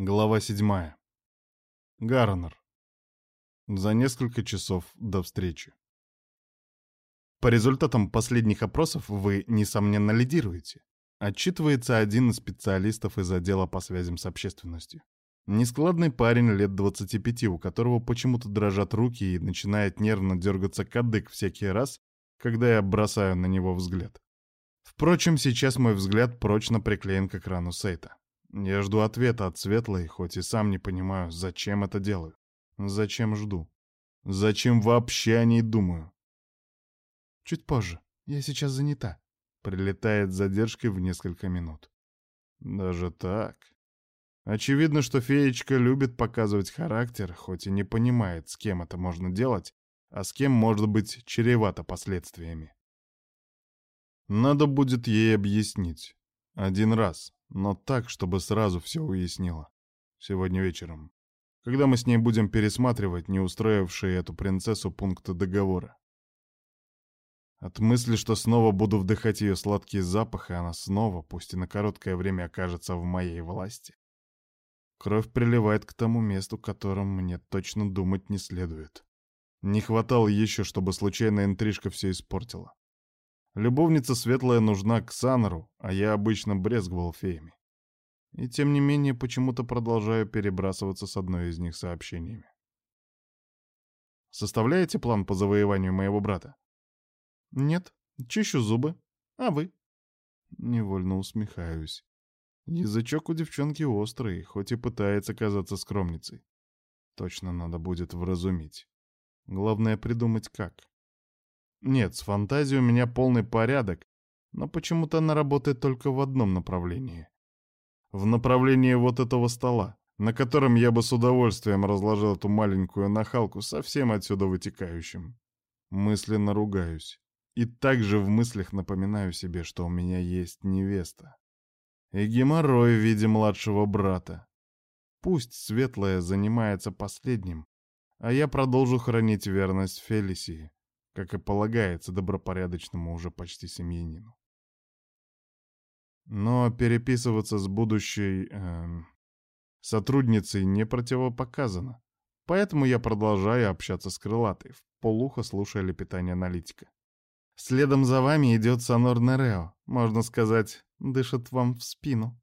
Глава седьмая. Гарнер. За несколько часов до встречи. По результатам последних опросов вы, несомненно, лидируете. Отчитывается один из специалистов из отдела по связям с общественностью. Нескладный парень лет 25, у которого почему-то дрожат руки и начинает нервно дергаться кадык всякий раз, когда я бросаю на него взгляд. Впрочем, сейчас мой взгляд прочно приклеен к экрану сейта. Я жду ответа от Светлой, хоть и сам не понимаю, зачем это делаю. Зачем жду? Зачем вообще о ней думаю? Чуть позже. Я сейчас занята. Прилетает с задержкой в несколько минут. Даже так? Очевидно, что феечка любит показывать характер, хоть и не понимает, с кем это можно делать, а с кем может быть чревато последствиями. Надо будет ей объяснить. Один раз, но так, чтобы сразу все уяснила. Сегодня вечером. Когда мы с ней будем пересматривать не устроившие эту принцессу пункты договора. От мысли, что снова буду вдыхать ее сладкий запах, и она снова, пусть и на короткое время, окажется в моей власти. Кровь приливает к тому месту, которым мне точно думать не следует. Не хватало еще, чтобы случайная интрижка все испортила. Любовница светлая нужна к Санору, а я обычно брезговал феями. И тем не менее почему-то продолжаю перебрасываться с одной из них сообщениями. Составляете план по завоеванию моего брата? Нет, чищу зубы. А вы? Невольно усмехаюсь. Язычок у девчонки острый, хоть и пытается казаться скромницей. Точно надо будет вразумить. Главное придумать как. Нет, с фантазией у меня полный порядок, но почему-то она работает только в одном направлении. В направлении вот этого стола, на котором я бы с удовольствием разложил эту маленькую нахалку со всем отсюда вытекающим. Мысленно ругаюсь. И также в мыслях напоминаю себе, что у меня есть невеста. И геморрой в виде младшего брата. Пусть Светлая занимается последним, а я продолжу хранить верность Фелисии как и полагается добропорядочному уже почти семьянину. Но переписываться с будущей э, сотрудницей не противопоказано, поэтому я продолжаю общаться с крылатой, в полухо слушая лепетание аналитика. Следом за вами идет Сонор Нерео, можно сказать, дышит вам в спину.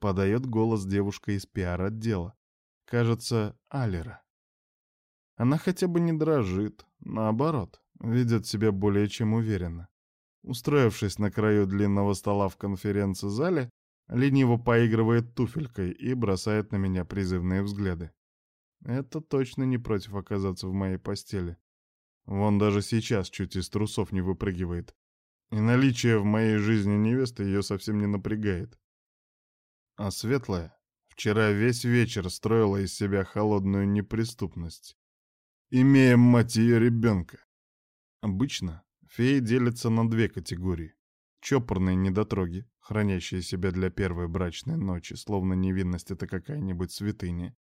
Подает голос девушка из пиар-отдела. Кажется, Алера. Она хотя бы не дрожит, наоборот, ведет себя более чем уверенно. Устроившись на краю длинного стола в конференц-зале, лениво поигрывает туфелькой и бросает на меня призывные взгляды. Это точно не против оказаться в моей постели. Вон даже сейчас чуть из трусов не выпрыгивает. И наличие в моей жизни невесты ее совсем не напрягает. А светлая вчера весь вечер строила из себя холодную неприступность, имея мать ее ребенка. Обычно феи делятся на две категории. Чопорные недотроги, хранящие себя для первой брачной ночи, словно невинность — это какая-нибудь святыня.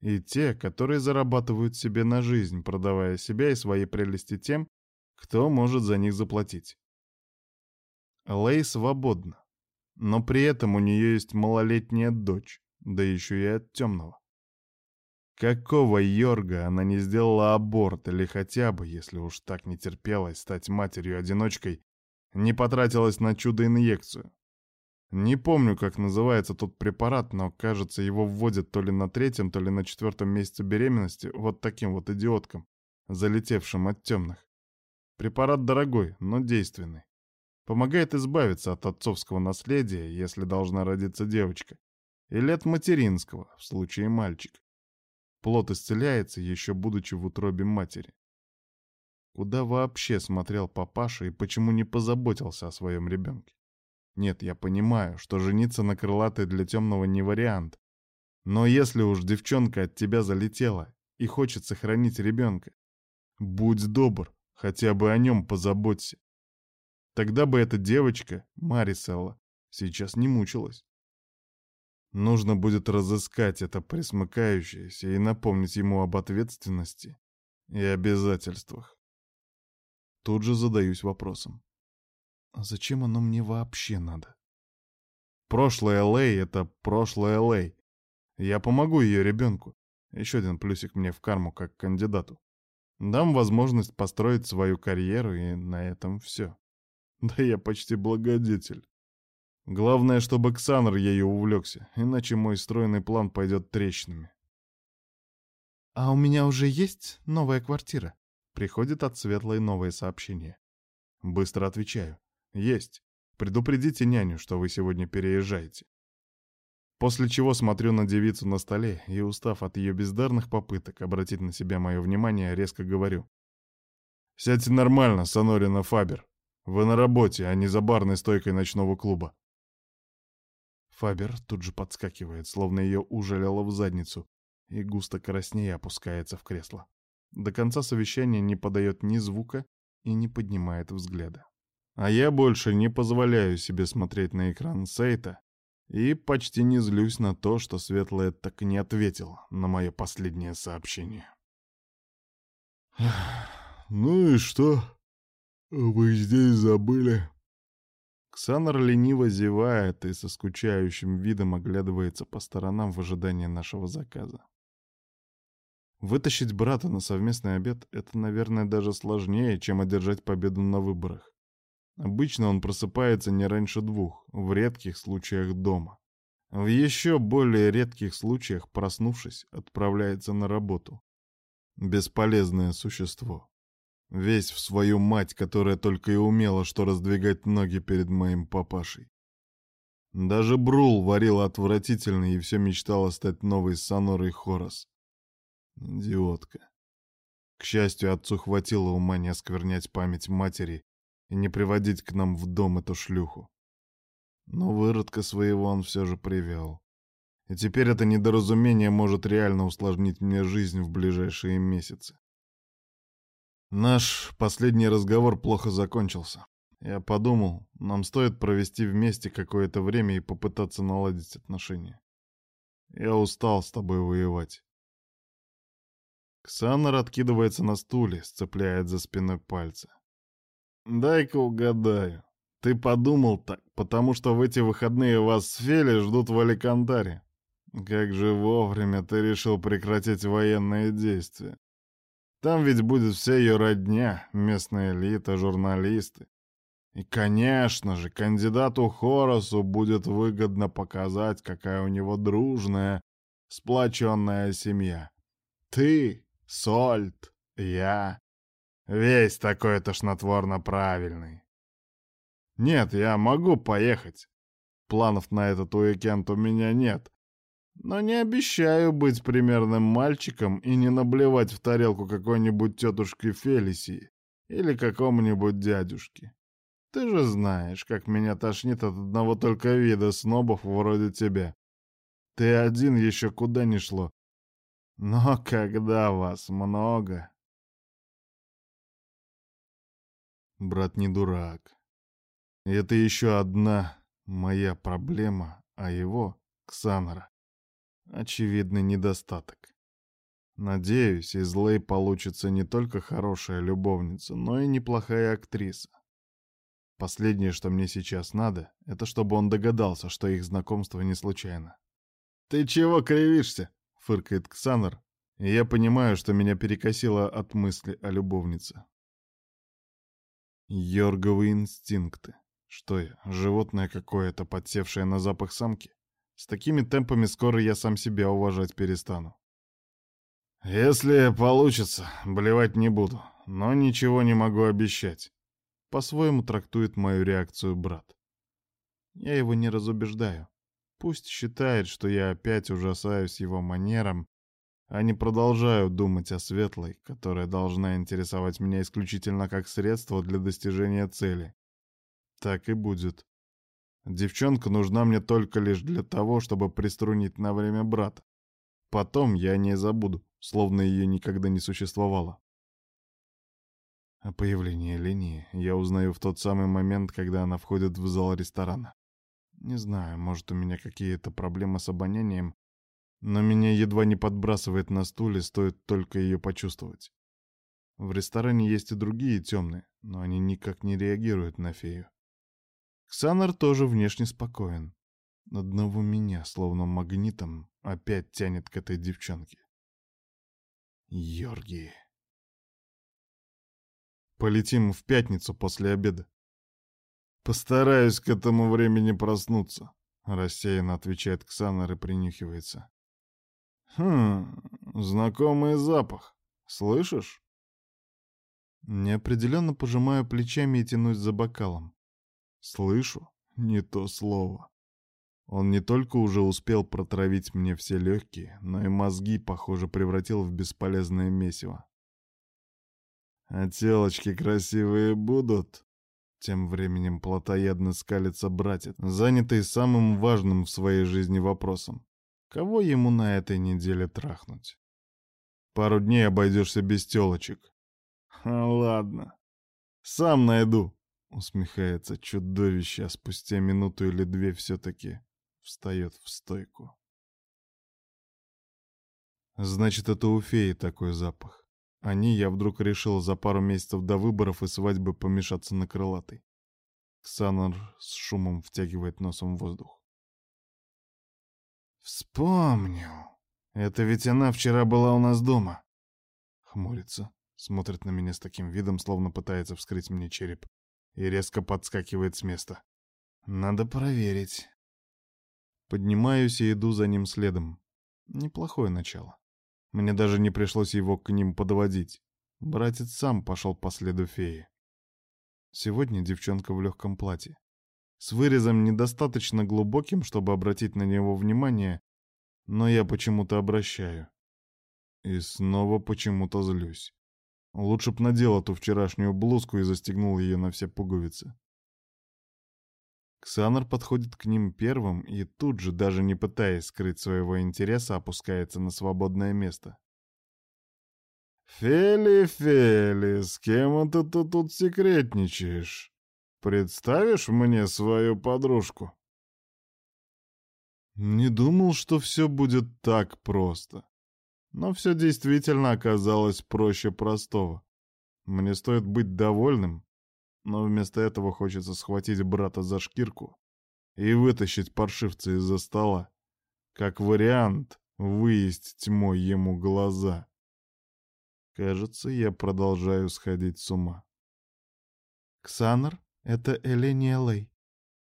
И те, которые зарабатывают себе на жизнь, продавая себя и свои прелести тем, кто может за них заплатить. Лей свободна, но при этом у нее есть малолетняя дочь, да еще и от темного. Какого Йорга она не сделала аборт или хотя бы, если уж так не терпелась стать матерью-одиночкой, не потратилась на чудо-инъекцию? Не помню, как называется тот препарат, но, кажется, его вводят то ли на третьем, то ли на четвертом месяце беременности вот таким вот идиоткам, залетевшим от темных. Препарат дорогой, но действенный. Помогает избавиться от отцовского наследия, если должна родиться девочка, или от материнского, в случае мальчика. Плод исцеляется, еще будучи в утробе матери. Куда вообще смотрел папаша и почему не позаботился о своем ребенке? Нет, я понимаю, что жениться на крылатой для темного не вариант. Но если уж девчонка от тебя залетела и хочет сохранить ребенка, будь добр, хотя бы о нем позаботься. Тогда бы эта девочка, Мариселла, сейчас не мучилась. Нужно будет разыскать это присмыкающееся и напомнить ему об ответственности и обязательствах. Тут же задаюсь вопросом. А зачем оно мне вообще надо? Прошлое Лэй — это прошлое Лэй. Я помогу ее ребенку. Еще один плюсик мне в карму как кандидату. Дам возможность построить свою карьеру, и на этом все. Да я почти благодетель. Главное, чтобы Ксанр ею увлекся, иначе мой стройный план пойдет трещинами. «А у меня уже есть новая квартира?» Приходит от Светлой новое сообщение. Быстро отвечаю. «Есть. Предупредите няню, что вы сегодня переезжаете». После чего смотрю на девицу на столе и, устав от ее бездарных попыток обратить на себя мое внимание, резко говорю. «Сядьте нормально, Сонорина Фабер. Вы на работе, а не за барной стойкой ночного клуба». Фабер тут же подскакивает, словно ее ужалило в задницу, и густо краснее опускается в кресло. До конца совещания не подает ни звука и не поднимает взгляда. А я больше не позволяю себе смотреть на экран сейта и почти не злюсь на то, что Светлая так не ответила на мое последнее сообщение. «Ну и что? Вы здесь забыли?» Ксанар лениво зевает и со скучающим видом оглядывается по сторонам в ожидании нашего заказа. Вытащить брата на совместный обед — это, наверное, даже сложнее, чем одержать победу на выборах. Обычно он просыпается не раньше двух, в редких случаях дома. В еще более редких случаях, проснувшись, отправляется на работу. Бесполезное существо. Весь в свою мать, которая только и умела, что раздвигать ноги перед моим папашей. Даже Брул варил отвратительно и все мечтала стать новой Сонорой Хорос. Идиотка. К счастью, отцу хватило ума не осквернять память матери и не приводить к нам в дом эту шлюху. Но выродка своего он все же привел. И теперь это недоразумение может реально усложнить мне жизнь в ближайшие месяцы. Наш последний разговор плохо закончился. Я подумал, нам стоит провести вместе какое-то время и попытаться наладить отношения. Я устал с тобой воевать. Ксанар откидывается на стуле, сцепляет за спиной пальцы. «Дай-ка угадаю. Ты подумал так, потому что в эти выходные вас с Фели ждут в Аликантаре. Как же вовремя ты решил прекратить военные действия. Там ведь будет вся ее родня, местная элита, журналисты. И, конечно же, кандидату Хоросу будет выгодно показать, какая у него дружная, сплоченная семья. Ты Сольт, я. Весь такой тошнотворно правильный. Нет, я могу поехать. Планов на этот уикенд у меня нет. Но не обещаю быть примерным мальчиком и не наблевать в тарелку какой-нибудь тетушки Фелисии или какому-нибудь дядюшке. Ты же знаешь, как меня тошнит от одного только вида снобов вроде тебя. Ты один еще куда ни шло, но когда вас много... Брат не дурак. Это еще одна моя проблема, а его, Ксанора, очевидный недостаток. Надеюсь, из Лей получится не только хорошая любовница, но и неплохая актриса. Последнее, что мне сейчас надо, это чтобы он догадался, что их знакомство не случайно. «Ты чего кривишься?» — фыркает Ксанар, и я понимаю, что меня перекосило от мысли о любовнице. Йорговые инстинкты. Что я, животное какое-то, подсевшее на запах самки? С такими темпами скоро я сам себя уважать перестану. Если получится, блевать не буду, но ничего не могу обещать. По-своему трактует мою реакцию брат. Я его не разубеждаю. Пусть считает, что я опять ужасаюсь его манерам, а не продолжаю думать о светлой, которая должна интересовать меня исключительно как средство для достижения цели. Так и будет. Девчонка нужна мне только лишь для того, чтобы приструнить на время брата. Потом я не забуду, словно ее никогда не существовало. О появлении линии я узнаю в тот самый момент, когда она входит в зал ресторана. Не знаю, может, у меня какие-то проблемы с обонянием, но меня едва не подбрасывает на стуле, стоит только ее почувствовать. В ресторане есть и другие темные, но они никак не реагируют на фею. Ксанар тоже внешне спокоен. Одного меня, словно магнитом, опять тянет к этой девчонке. Йорги. Полетим в пятницу после обеда. Постараюсь к этому времени проснуться, рассеянно отвечает Ксанар и принюхивается. Хм, знакомый запах. Слышишь? Неопределенно пожимаю плечами и тянусь за бокалом. Слышу, не то слово. Он не только уже успел протравить мне все легкие, но и мозги, похоже, превратил в бесполезное месиво. «А телочки красивые будут?» Тем временем плотоядно скалится братец, занятый самым важным в своей жизни вопросом. Кого ему на этой неделе трахнуть? Пару дней обойдешься без телочек. Ладно. Сам найду, усмехается чудовище, а спустя минуту или две все-таки встает в стойку. Значит, это у феи такой запах. Они, я вдруг решил за пару месяцев до выборов и свадьбы помешаться на крылатой. Ксанар с шумом втягивает носом воздух. «Вспомнил. Это ведь она вчера была у нас дома». Хмурится, смотрит на меня с таким видом, словно пытается вскрыть мне череп, и резко подскакивает с места. «Надо проверить». Поднимаюсь и иду за ним следом. Неплохое начало. Мне даже не пришлось его к ним подводить. Братец сам пошел по следу феи. Сегодня девчонка в легком платье. С вырезом недостаточно глубоким, чтобы обратить на него внимание, но я почему-то обращаю. И снова почему-то злюсь. Лучше б надел эту вчерашнюю блузку и застегнул ее на все пуговицы. Ксанар подходит к ним первым и тут же, даже не пытаясь скрыть своего интереса, опускается на свободное место. «Фели, Фели, с кем это ты тут секретничаешь? Представишь мне свою подружку?» Не думал, что все будет так просто. Но все действительно оказалось проще простого. Мне стоит быть довольным, но вместо этого хочется схватить брата за шкирку и вытащить паршивца из-за стола. Как вариант, выесть тьмой ему глаза. Кажется, я продолжаю сходить с ума. «Ксанар — это Эления Лей.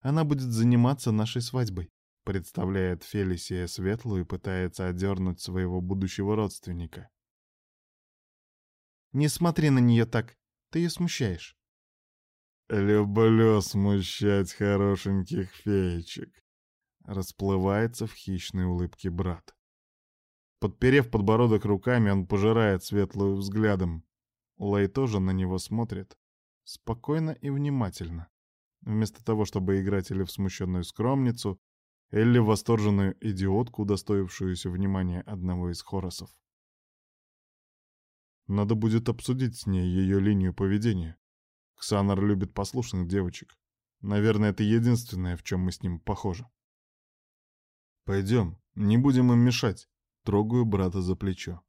Она будет заниматься нашей свадьбой», — представляет Фелисия Светлую и пытается одернуть своего будущего родственника. «Не смотри на нее так, ты ее смущаешь». «Люблю смущать хорошеньких феечек», — расплывается в хищной улыбке брат. Подперев подбородок руками, он пожирает светлую взглядом. Лэй тоже на него смотрит. Спокойно и внимательно. Вместо того, чтобы играть или в смущенную скромницу, в восторженную идиотку, удостоившуюся внимания одного из хоросов. Надо будет обсудить с ней ее линию поведения. Ксанар любит послушных девочек. Наверное, это единственное, в чем мы с ним похожи. Пойдем, не будем им мешать. Трогаю брата за плечо.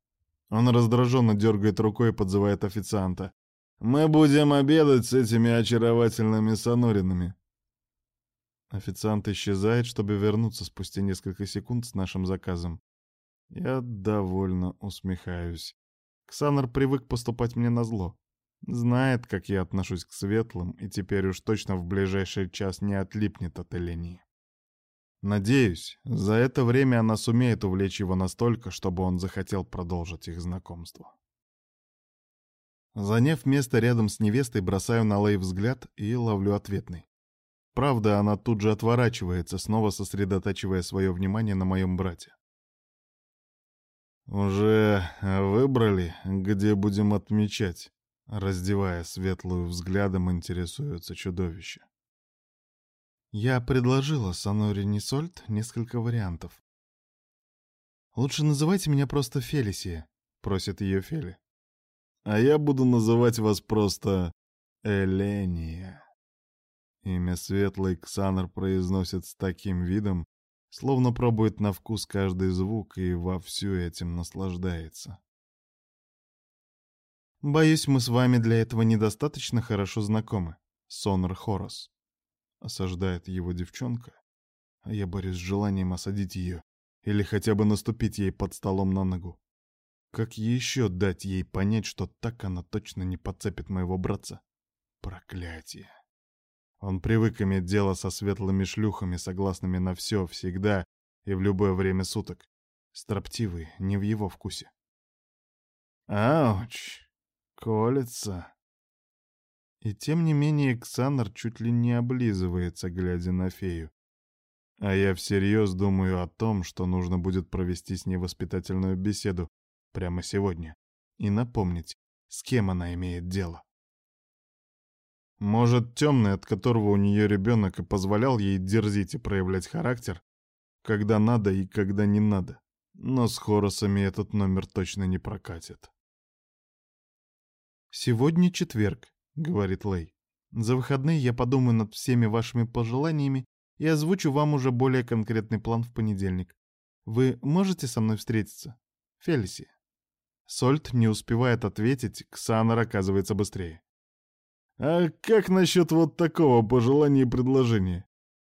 Он раздраженно дергает рукой и подзывает официанта. «Мы будем обедать с этими очаровательными соноринами». Официант исчезает, чтобы вернуться спустя несколько секунд с нашим заказом. Я довольно усмехаюсь. Ксанар привык поступать мне на зло. Знает, как я отношусь к светлым, и теперь уж точно в ближайший час не отлипнет от Элении. Надеюсь, за это время она сумеет увлечь его настолько, чтобы он захотел продолжить их знакомство. Заняв место рядом с невестой, бросаю на Лей взгляд и ловлю ответный. Правда, она тут же отворачивается, снова сосредотачивая свое внимание на моем брате. «Уже выбрали, где будем отмечать?» Раздевая светлую взглядом, интересуется чудовище. Я предложила Саноре Нисольд несколько вариантов. «Лучше называйте меня просто Фелисия», — просит ее Фели. «А я буду называть вас просто Эления». Имя Светлый Ксанар произносит с таким видом, словно пробует на вкус каждый звук и вовсю этим наслаждается. «Боюсь, мы с вами для этого недостаточно хорошо знакомы, Сонор Хорос», — осаждает его девчонка, а я борюсь с желанием осадить ее или хотя бы наступить ей под столом на ногу. Как еще дать ей понять, что так она точно не подцепит моего братца? Проклятие. Он привык иметь дело со светлыми шлюхами, согласными на все, всегда и в любое время суток. Строптивый, не в его вкусе. Ауч! Колется. И тем не менее Ксанар чуть ли не облизывается, глядя на фею. А я всерьез думаю о том, что нужно будет провести с ней воспитательную беседу прямо сегодня и напомнить, с кем она имеет дело. Может, темный, от которого у нее ребенок и позволял ей дерзить и проявлять характер, когда надо и когда не надо. Но с Хоросами этот номер точно не прокатит. «Сегодня четверг», — говорит Лей. «За выходные я подумаю над всеми вашими пожеланиями и озвучу вам уже более конкретный план в понедельник. Вы можете со мной встретиться? Фелиси?» Сольт не успевает ответить, Ксанар оказывается быстрее. «А как насчет вот такого пожелания и предложения?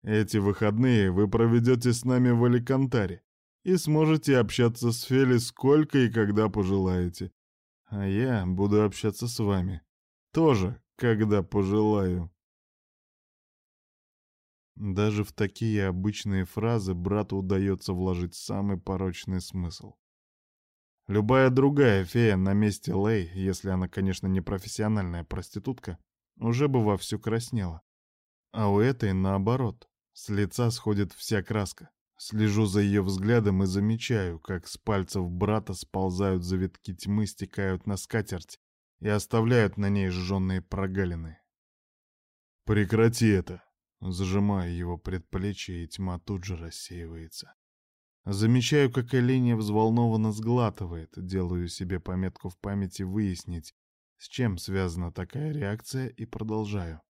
Эти выходные вы проведете с нами в Аликантаре и сможете общаться с Фели сколько и когда пожелаете. А я буду общаться с вами. Тоже, когда пожелаю». Даже в такие обычные фразы брату удается вложить самый порочный смысл. Любая другая фея на месте Лэй, если она, конечно, не профессиональная проститутка, уже бы вовсю краснела. А у этой наоборот. С лица сходит вся краска. Слежу за ее взглядом и замечаю, как с пальцев брата сползают завитки тьмы, стекают на скатерть и оставляют на ней сжженные прогалины. «Прекрати это!» Зажимаю его предплечье, и тьма тут же рассеивается. Замечаю, как Элиния взволнованно сглатывает, делаю себе пометку в памяти выяснить, с чем связана такая реакция, и продолжаю.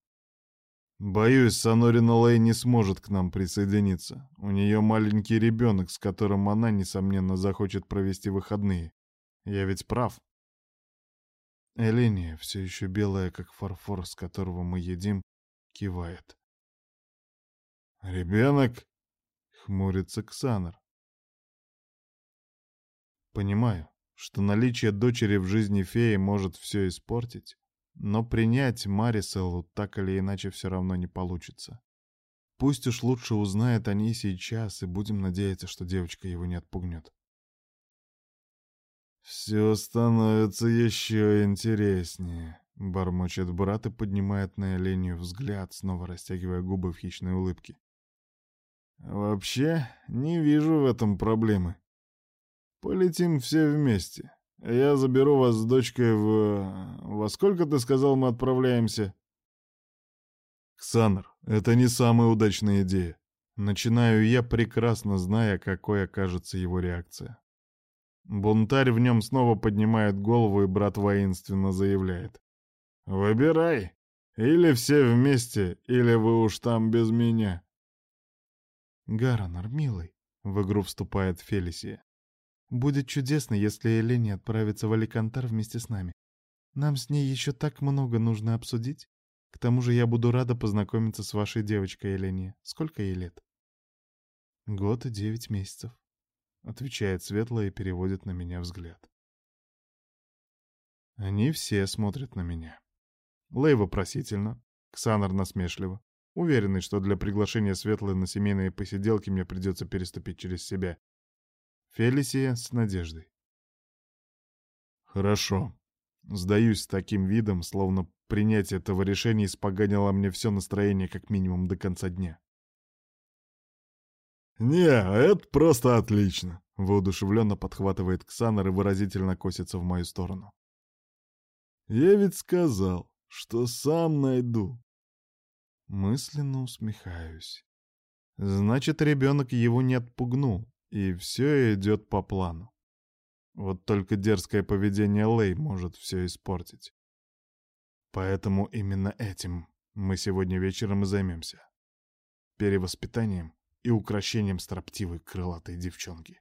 Боюсь, Санорина Лэй не сможет к нам присоединиться. У нее маленький ребенок, с которым она, несомненно, захочет провести выходные. Я ведь прав. Элиния, все еще белая, как фарфор, с которого мы едим, кивает. «Ребенок?» — хмурится Ксанар. Понимаю, что наличие дочери в жизни феи может все испортить, но принять Мариселу так или иначе все равно не получится. Пусть уж лучше узнает о ней сейчас, и будем надеяться, что девочка его не отпугнет. «Все становится еще интереснее», — бормочет брат и поднимает на Элению взгляд, снова растягивая губы в хищной улыбке. «Вообще, не вижу в этом проблемы. Полетим все вместе. Я заберу вас с дочкой в... Во сколько, ты сказал, мы отправляемся?» «Ксанр, это не самая удачная идея. Начинаю я, прекрасно зная, какой окажется его реакция. Бунтарь в нем снова поднимает голову, и брат воинственно заявляет. «Выбирай. Или все вместе, или вы уж там без меня». «Гаронар, милый», — в игру вступает Фелисия. Будет чудесно, если Элене отправится в Аликантар вместе с нами. Нам с ней еще так много нужно обсудить. К тому же я буду рада познакомиться с вашей девочкой Элене. Сколько ей лет? Год и девять месяцев. Отвечает Светлая и переводит на меня взгляд. Они все смотрят на меня. Лей вопросительно, Ксанар насмешливо, уверенный, что для приглашения Светлой на семейные посиделки мне придется переступить через себя. Фелисия с надеждой. Хорошо. Сдаюсь с таким видом, словно принятие этого решения испоганило мне все настроение как минимум до конца дня. «Не, это просто отлично!» — воодушевленно подхватывает Ксанар и выразительно косится в мою сторону. «Я ведь сказал, что сам найду!» Мысленно усмехаюсь. Значит, ребенок его не отпугнул, и все идет по плану. Вот только дерзкое поведение Лей может все испортить. Поэтому именно этим мы сегодня вечером и займемся. Перевоспитанием и украшением строптивой крылатой девчонки.